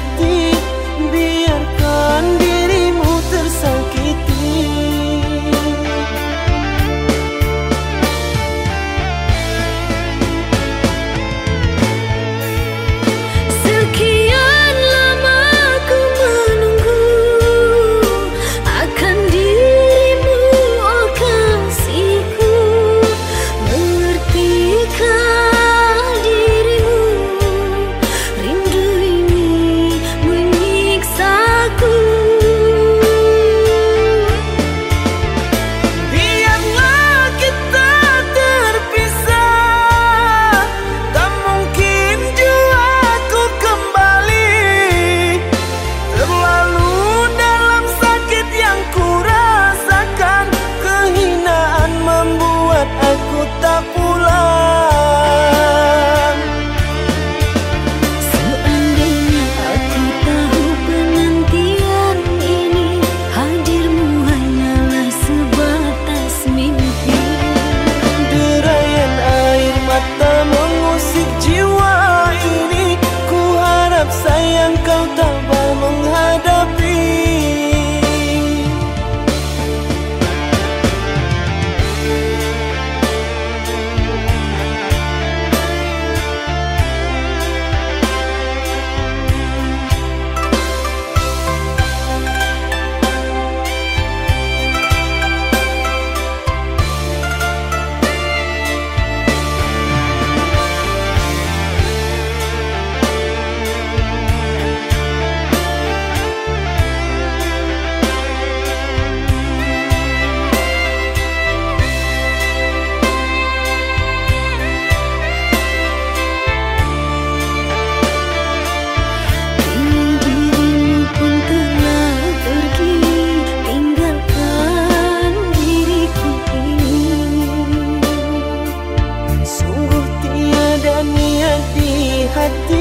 di hati Biarkan hati